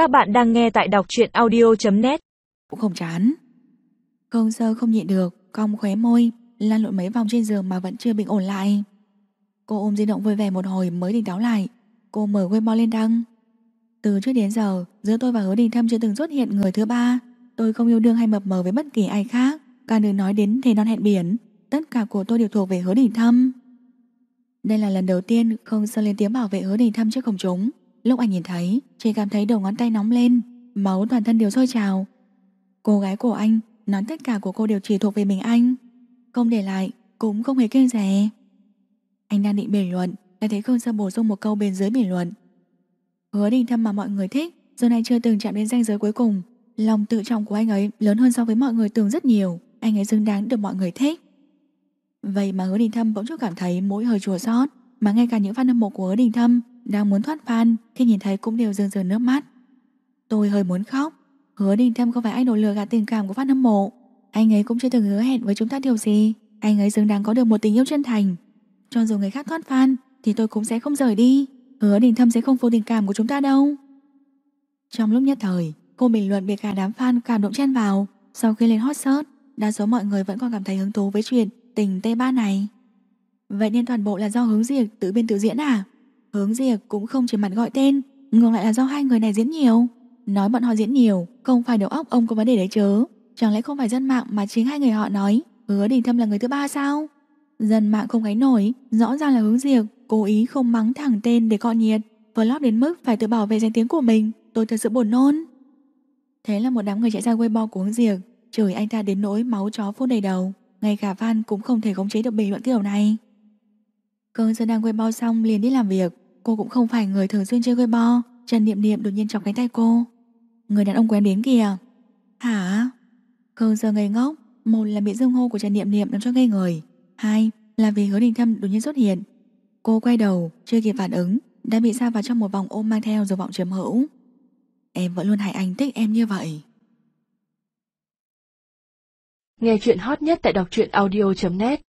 Các bạn đang nghe tại đọc truyện audio.net Cũng không chán. Không sơ không nhịn được, Cong khóe môi Lan lộn mấy vòng trên giường mà vẫn chưa bình ổn lại. Cô ôm di động vui vẻ một hồi mới tỉnh táo lại. Cô mở Weibo lên đăng. Từ trước đến giờ, Giữa tôi và hứa đình thâm chưa từng xuất hiện người thứ ba. Tôi không yêu đương hay mập mờ với bất kỳ ai khác Càng đừng nói đến thề non hẹn biển. Tất cả của tôi đều thuộc về hứa đình thâm. Đây là lần đầu tiên Không sơ lên tiếng bảo vệ hứa đình thâm trước công chúng. Lúc anh nhìn thấy, Chỉ cảm thấy đầu ngón tay nóng lên, Máu toàn thân đều sôi trào. Cô gái của anh Nói tất cả của cô đều chỉ thuộc về mình anh. Không để lại, Cũng không hề kiêng rẻ. Anh đang định bình luận, Đã thấy Khương Sơ bổ sung một câu bên dưới bình luận. Hứa đình thâm mà mọi người thích, Giờ này chưa từng chạm đến ranh giới cuối cùng. Lòng tự trọng của anh ấy lớn hơn so với mọi người tưởng rất nhiều. Anh ấy xứng đáng được mọi người thích. Vậy mà hứa đình thâm bỗng chốc cảm thấy mỗi hơi chùa xót, Mà ngay cả những fan hâm mộ của hứa đình thâm đang muốn thoát fan Khi nhìn thấy cũng đều rưng rưng nước mắt. Tôi hơi muốn khóc. Hứa đình thâm không phải anh đổ lừa gạt tình cảm của phát hâm mộ. Anh ấy cũng chưa từng hứa hẹn với chúng ta điều gì. Anh ấy xứng đáng có được một tình yêu chân thành. Cho dù người khác thoát fan Thì tôi cũng sẽ không rời đi. Hứa đình thâm sẽ không phụ tình cảm của chúng ta đâu. Trong lúc nhất thời, Cô bình luận bị cả đám fan cảm động chen vào. Sau khi lên hot search, Đa số mọi người vẫn còn cảm thấy hứng thú với chuyện Tình T3 này. Vậy nên toàn bộ là do hướng diệt tự biên tự diễn à? Hướng diệp cũng không chỉ mặt gọi tên, Ngược lại là do hai người này diễn nhiều. Nói bọn họ diễn nhiều, Không phải đầu óc ông có vấn đề đấy chớ Chẳng lẽ không phải dân mạng mà chính hai người họ nói, Hứa đình thâm là người thứ ba sao? Dân mạng không gáy nổi, Rõ ràng là hướng diệp Cố ý không mắng thẳng tên để cọ nhiệt Vlog đến mức phải tự bảo vệ danh tiếng của mình. Tôi thật sự buồn nôn. Thế là một đám người chạy ra Weibo của hướng diệp Chửi anh ta đến nỗi máu chó phun đầy đầu. Ngay cả fan cũng không thể khống chế được bình luận kiểu này. Cơn sơn đang Weibo xong liền đi làm việc. Cô cũng không phải người thường xuyên chơi Weibo Trần Niệm Niệm đột nhiên chọc cánh tay cô. Người đàn ông quen đến kìa. Hả? Khương giờ ngây ngốc. Một là bị dương hô của Trần Niệm Niệm làm cho ngây người. Hai là vì hứa đình thâm đột nhiên xuất hiện. Cô quay đầu Chưa kịp phản ứng Đã bị sa vào trong một vòng ôm mang theo dục vọng chiếm hữu. Em vẫn luôn hại anh thích em như vậy. Nghe chuyện hot nhất tại đọc truyện audio.net